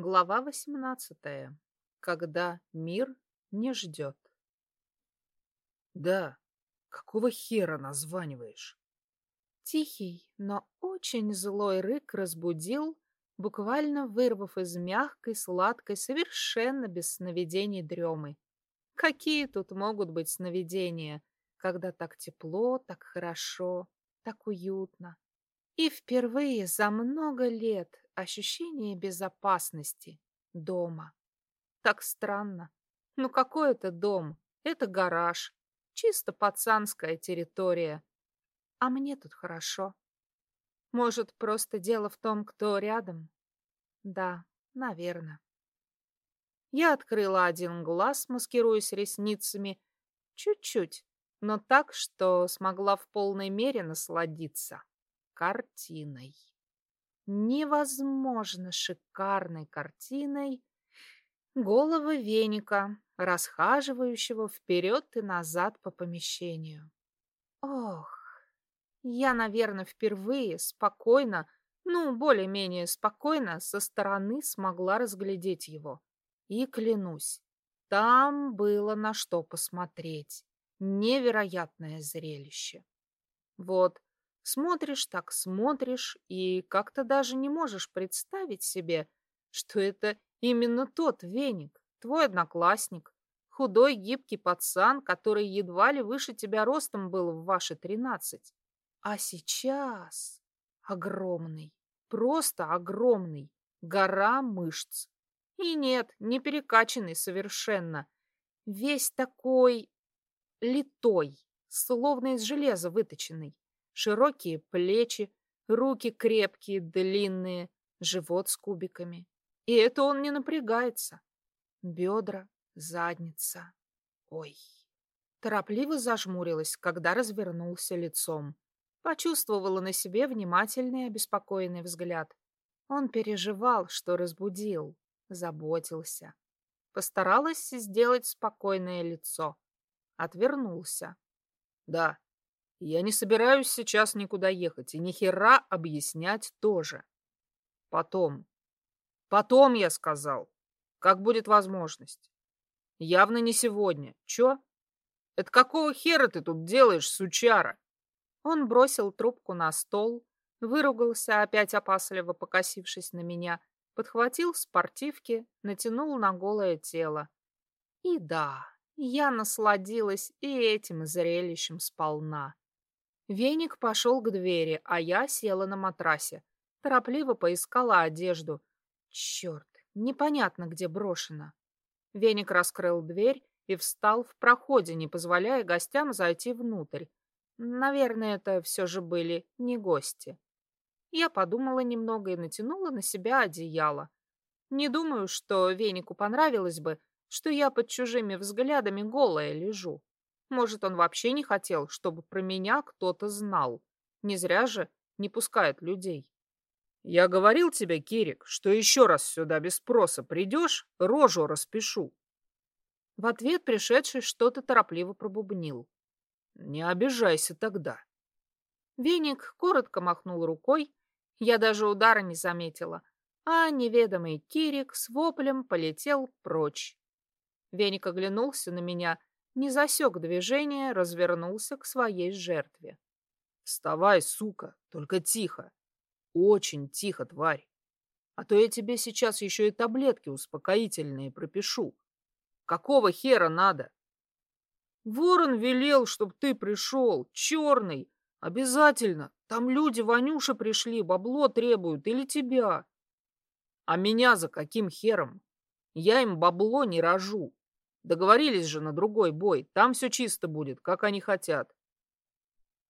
Глава 18. Когда мир не ждет. Да, какого хера названиваешь? Тихий, но очень злой рык разбудил, буквально вырвав из мягкой, сладкой, совершенно без сновидений дремы. Какие тут могут быть сновидения, когда так тепло, так хорошо, так уютно? И впервые за много лет ощущение безопасности дома. Так странно. Ну какой это дом? Это гараж. Чисто пацанская территория. А мне тут хорошо. Может, просто дело в том, кто рядом? Да, наверное. Я открыла один глаз, маскируясь ресницами. Чуть-чуть, но так, что смогла в полной мере насладиться картиной невозможно шикарной картиной головы веника, расхаживающего вперед и назад по помещению. Ох, я, наверное, впервые спокойно, ну, более-менее спокойно, со стороны смогла разглядеть его. И клянусь, там было на что посмотреть. Невероятное зрелище. Вот, Смотришь так, смотришь, и как-то даже не можешь представить себе, что это именно тот веник, твой одноклассник, худой гибкий пацан, который едва ли выше тебя ростом был в ваши тринадцать. А сейчас огромный, просто огромный, гора мышц. И нет, не перекачанный совершенно, весь такой литой, словно из железа выточенный. Широкие плечи, руки крепкие, длинные, живот с кубиками. И это он не напрягается. Бедра, задница. Ой. Торопливо зажмурилась, когда развернулся лицом. Почувствовала на себе внимательный обеспокоенный взгляд. Он переживал, что разбудил, заботился. Постаралась сделать спокойное лицо. Отвернулся. Да, я не собираюсь сейчас никуда ехать, и ни хера объяснять тоже. Потом. Потом, я сказал. Как будет возможность. Явно не сегодня. Чё? Это какого хера ты тут делаешь, сучара? Он бросил трубку на стол, выругался, опять опасливо покосившись на меня, подхватил спортивки, натянул на голое тело. И да, я насладилась и этим зрелищем сполна. Веник пошел к двери, а я села на матрасе. Торопливо поискала одежду. Черт, непонятно, где брошена. Веник раскрыл дверь и встал в проходе, не позволяя гостям зайти внутрь. Наверное, это все же были не гости. Я подумала немного и натянула на себя одеяло. Не думаю, что Венику понравилось бы, что я под чужими взглядами голая лежу. Может, он вообще не хотел, чтобы про меня кто-то знал. Не зря же не пускает людей. Я говорил тебе, Кирик, что еще раз сюда без спроса придешь, рожу распишу. В ответ пришедший что-то торопливо пробубнил. Не обижайся тогда. Веник коротко махнул рукой, я даже удара не заметила, а неведомый Кирик с воплем полетел прочь. Веник оглянулся на меня не засек движение, развернулся к своей жертве. «Вставай, сука, только тихо. Очень тихо, тварь. А то я тебе сейчас еще и таблетки успокоительные пропишу. Какого хера надо?» «Ворон велел, чтоб ты пришел, черный. Обязательно. Там люди Ванюша пришли, бабло требуют или тебя. А меня за каким хером? Я им бабло не рожу. Договорились же на другой бой. Там все чисто будет, как они хотят.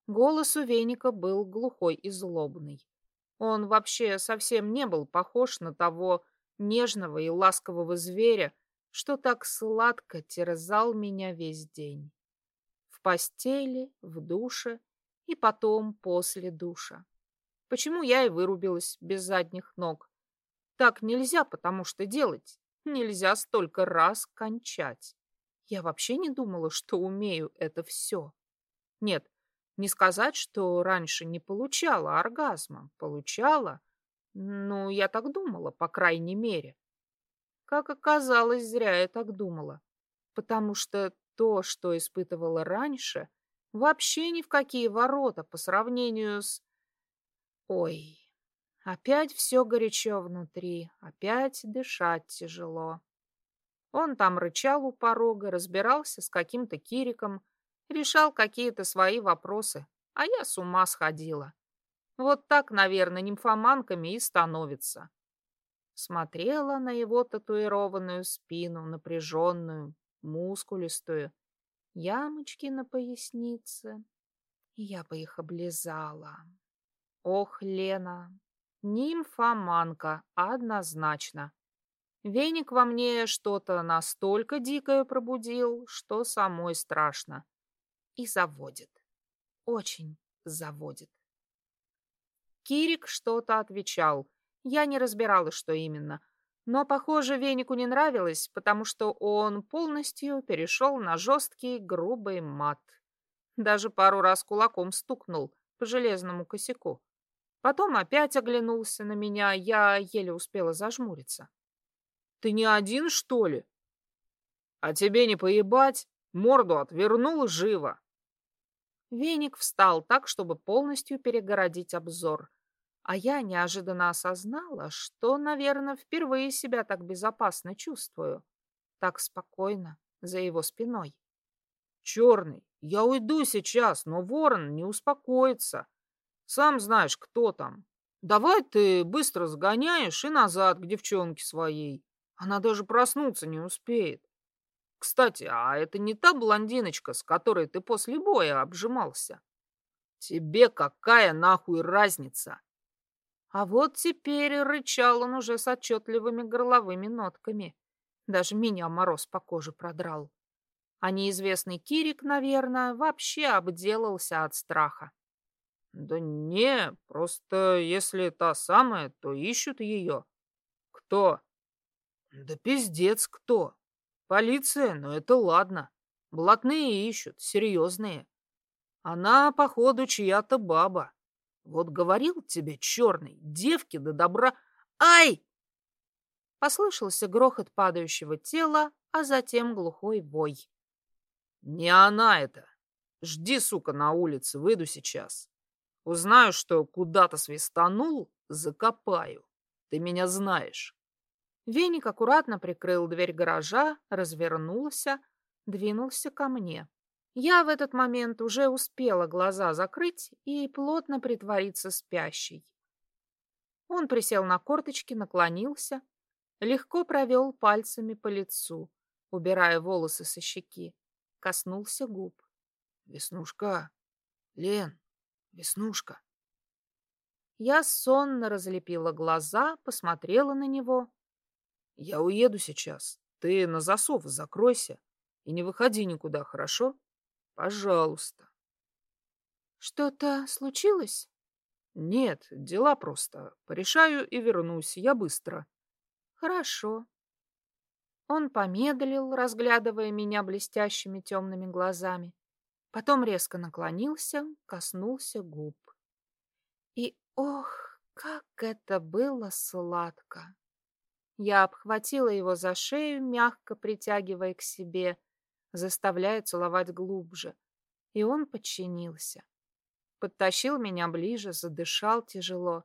Голос у Веника был глухой и злобный. Он вообще совсем не был похож на того нежного и ласкового зверя, что так сладко терзал меня весь день. В постели, в душе и потом после душа. Почему я и вырубилась без задних ног? Так нельзя, потому что делать Нельзя столько раз кончать. Я вообще не думала, что умею это все. Нет, не сказать, что раньше не получала оргазма. Получала. Ну, я так думала, по крайней мере. Как оказалось, зря я так думала. Потому что то, что испытывала раньше, вообще ни в какие ворота по сравнению с... Ой, опять все горячо внутри, опять дышать тяжело. Он там рычал у порога, разбирался с каким-то Кириком, решал какие-то свои вопросы, а я с ума сходила. Вот так, наверное, нимфоманками и становится. Смотрела на его татуированную спину, напряженную, мускулистую, ямочки на пояснице. Я бы их облизала. Ох, Лена, нимфоманка, однозначно. Веник во мне что-то настолько дикое пробудил, что самой страшно. И заводит. Очень заводит. Кирик что-то отвечал. Я не разбирала, что именно. Но, похоже, Венику не нравилось, потому что он полностью перешел на жесткий, грубый мат. Даже пару раз кулаком стукнул по железному косяку. Потом опять оглянулся на меня, я еле успела зажмуриться. «Ты не один, что ли?» «А тебе не поебать? Морду отвернул живо!» Веник встал так, чтобы полностью перегородить обзор. А я неожиданно осознала, что, наверное, впервые себя так безопасно чувствую. Так спокойно, за его спиной. «Черный, я уйду сейчас, но ворон не успокоится. Сам знаешь, кто там. Давай ты быстро сгоняешь и назад к девчонке своей. Она даже проснуться не успеет. Кстати, а это не та блондиночка, с которой ты после боя обжимался? Тебе какая нахуй разница? А вот теперь рычал он уже с отчетливыми горловыми нотками. Даже меня мороз по коже продрал. А неизвестный Кирик, наверное, вообще обделался от страха. Да не, просто если та самая, то ищут ее. Кто? Да пиздец кто. Полиция, но это ладно. Блатные ищут, серьезные. Она, походу, чья-то баба. Вот говорил тебе, черный, девки до добра... Ай! Послышался грохот падающего тела, а затем глухой вой. Не она это. Жди, сука, на улице, выйду сейчас. Узнаю, что куда-то свистанул, закопаю. Ты меня знаешь. Веник аккуратно прикрыл дверь гаража, развернулся, двинулся ко мне. Я в этот момент уже успела глаза закрыть и плотно притвориться спящей. Он присел на корточки, наклонился, легко провел пальцами по лицу, убирая волосы со щеки, коснулся губ. «Веснушка! Лен! Веснушка!» Я сонно разлепила глаза, посмотрела на него. «Я уеду сейчас. Ты на засов закройся и не выходи никуда, хорошо?» Пожалуйста. Что-то случилось? Нет, дела просто. Порешаю и вернусь. Я быстро. Хорошо. Он помедлил, разглядывая меня блестящими темными глазами. Потом резко наклонился, коснулся губ. И, ох, как это было сладко! Я обхватила его за шею, мягко притягивая к себе, заставляя целовать глубже. И он подчинился. Подтащил меня ближе, задышал тяжело.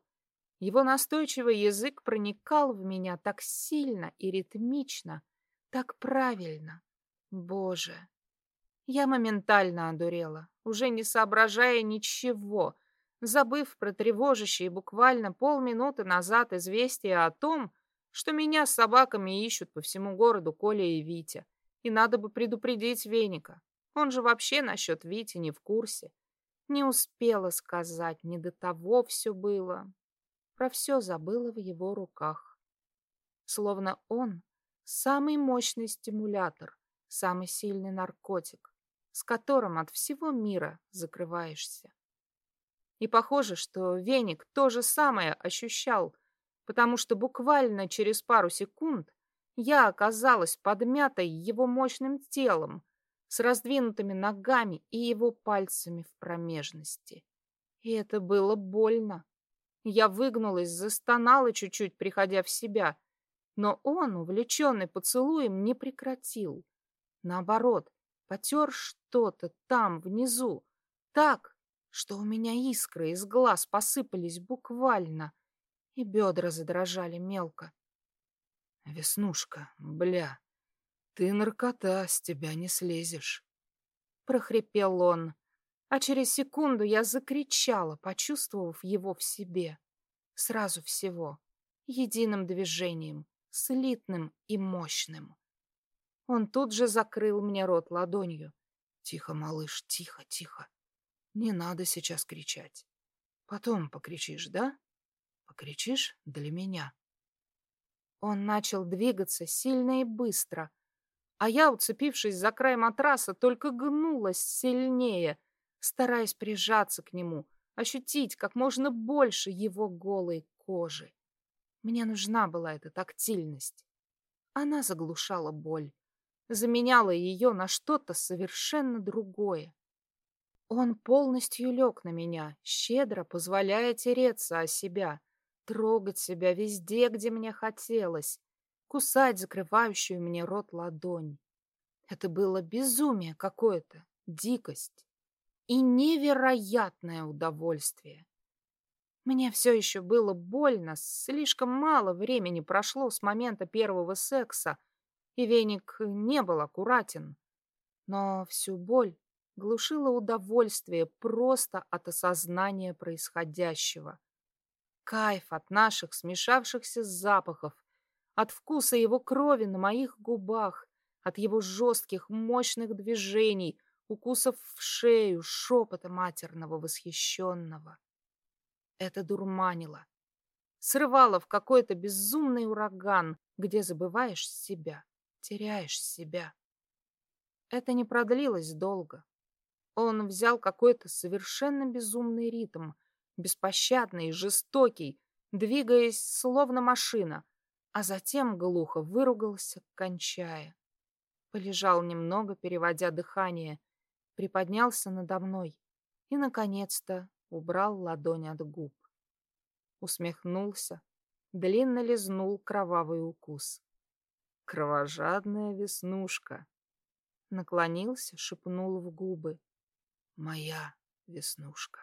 Его настойчивый язык проникал в меня так сильно и ритмично, так правильно. Боже! Я моментально одурела, уже не соображая ничего, забыв про тревожащие буквально полминуты назад известие о том, что меня с собаками ищут по всему городу Коля и Витя. И надо бы предупредить Веника. Он же вообще насчет Вити не в курсе. Не успела сказать, не до того все было. Про все забыла в его руках. Словно он самый мощный стимулятор, самый сильный наркотик, с которым от всего мира закрываешься. И похоже, что Веник то же самое ощущал, потому что буквально через пару секунд я оказалась подмятой его мощным телом, с раздвинутыми ногами и его пальцами в промежности. И это было больно. Я выгнулась, застонала чуть-чуть, приходя в себя. Но он, увлеченный поцелуем, не прекратил. Наоборот, потер что-то там, внизу, так, что у меня искры из глаз посыпались буквально, и бедра задрожали мелко. «Веснушка, бля, ты наркота, с тебя не слезешь», — прохрипел он, а через секунду я закричала, почувствовав его в себе. Сразу всего, единым движением, слитным и мощным. Он тут же закрыл мне рот ладонью. «Тихо, малыш, тихо, тихо. Не надо сейчас кричать. Потом покричишь, да? Покричишь для меня». Он начал двигаться сильно и быстро, а я, уцепившись за край матраса, только гнулась сильнее, стараясь прижаться к нему, ощутить как можно больше его голой кожи. Мне нужна была эта тактильность. Она заглушала боль, заменяла ее на что-то совершенно другое. Он полностью лег на меня, щедро позволяя тереться о себя, трогать себя везде, где мне хотелось, кусать закрывающую мне рот ладонь. Это было безумие какое-то, дикость и невероятное удовольствие. Мне все еще было больно, слишком мало времени прошло с момента первого секса, и веник не был аккуратен. Но всю боль глушило удовольствие просто от осознания происходящего. Кайф от наших смешавшихся запахов, от вкуса его крови на моих губах, от его жестких, мощных движений, укусов в шею, шепота матерного восхищенного. Это дурманило, срывало в какой-то безумный ураган, где забываешь себя, теряешь себя. Это не продлилось долго. Он взял какой-то совершенно безумный ритм, беспощадный жестокий, двигаясь словно машина, а затем глухо выругался, кончая. Полежал немного, переводя дыхание, приподнялся надо мной и, наконец-то, убрал ладонь от губ. Усмехнулся, длинно лизнул кровавый укус. «Кровожадная веснушка!» Наклонился, шепнул в губы. «Моя веснушка!»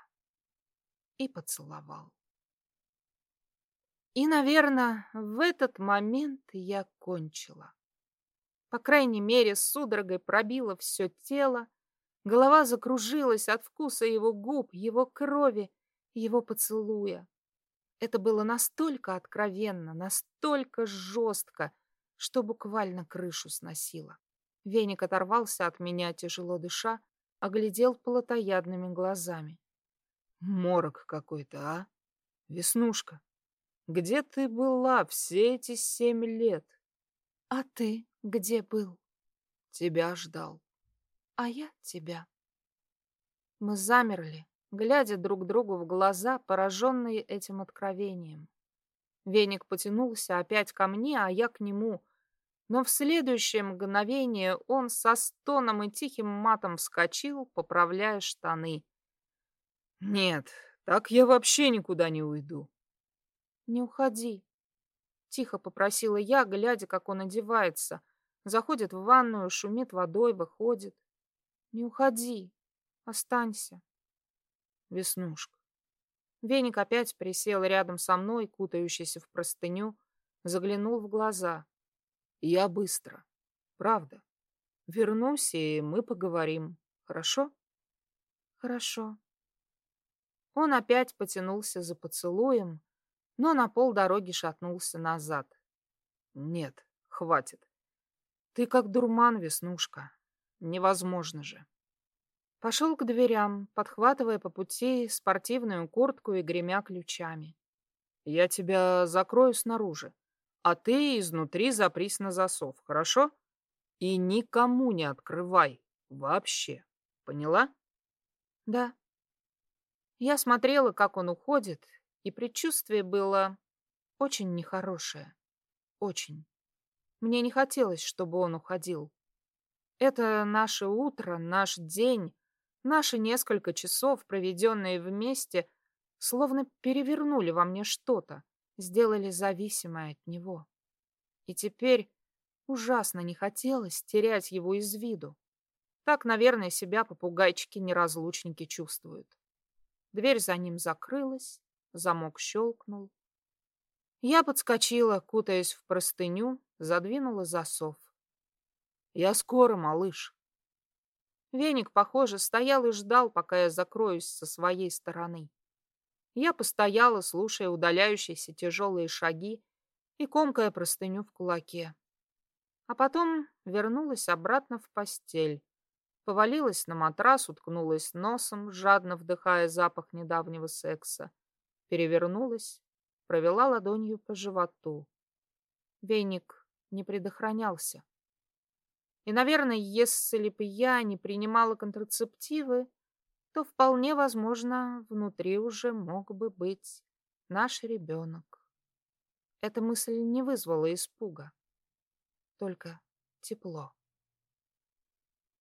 И поцеловал. И, наверное, в этот момент я кончила. По крайней мере, судорогой пробило все тело, Голова закружилась от вкуса его губ, его крови, его поцелуя. Это было настолько откровенно, настолько жестко, что буквально крышу сносило. Веник оторвался от меня, тяжело дыша, оглядел плотоядными глазами. Морок какой-то, а? Веснушка, где ты была все эти семь лет? А ты где был? Тебя ждал а я тебя. Мы замерли, глядя друг другу в глаза, пораженные этим откровением. Веник потянулся опять ко мне, а я к нему. Но в следующее мгновение он со стоном и тихим матом вскочил, поправляя штаны. «Нет, так я вообще никуда не уйду». «Не уходи», — тихо попросила я, глядя, как он одевается. Заходит в ванную, шумит водой, выходит. Не уходи. Останься. Веснушка. Веник опять присел рядом со мной, кутающийся в простыню, заглянул в глаза. Я быстро. Правда. Вернусь, и мы поговорим. Хорошо? Хорошо. Он опять потянулся за поцелуем, но на полдороги шатнулся назад. Нет, хватит. Ты как дурман, Веснушка. Невозможно же. Пошел к дверям, подхватывая по пути спортивную куртку и гремя ключами. Я тебя закрою снаружи, а ты изнутри запрись на засов, хорошо? И никому не открывай. Вообще. Поняла? Да. Я смотрела, как он уходит, и предчувствие было очень нехорошее. Очень. Мне не хотелось, чтобы он уходил. Это наше утро, наш день, наши несколько часов, проведенные вместе, словно перевернули во мне что-то, сделали зависимой от него. И теперь ужасно не хотелось терять его из виду. Так, наверное, себя попугайчики-неразлучники чувствуют. Дверь за ним закрылась, замок щелкнул. Я подскочила, кутаясь в простыню, задвинула засов. «Я скоро, малыш». Веник, похоже, стоял и ждал, пока я закроюсь со своей стороны. Я постояла, слушая удаляющиеся тяжелые шаги и комкая простыню в кулаке. А потом вернулась обратно в постель, повалилась на матрас, уткнулась носом, жадно вдыхая запах недавнего секса, перевернулась, провела ладонью по животу. Веник не предохранялся. И, наверное, если бы я не принимала контрацептивы, то вполне возможно, внутри уже мог бы быть наш ребенок. Эта мысль не вызвала испуга, только тепло.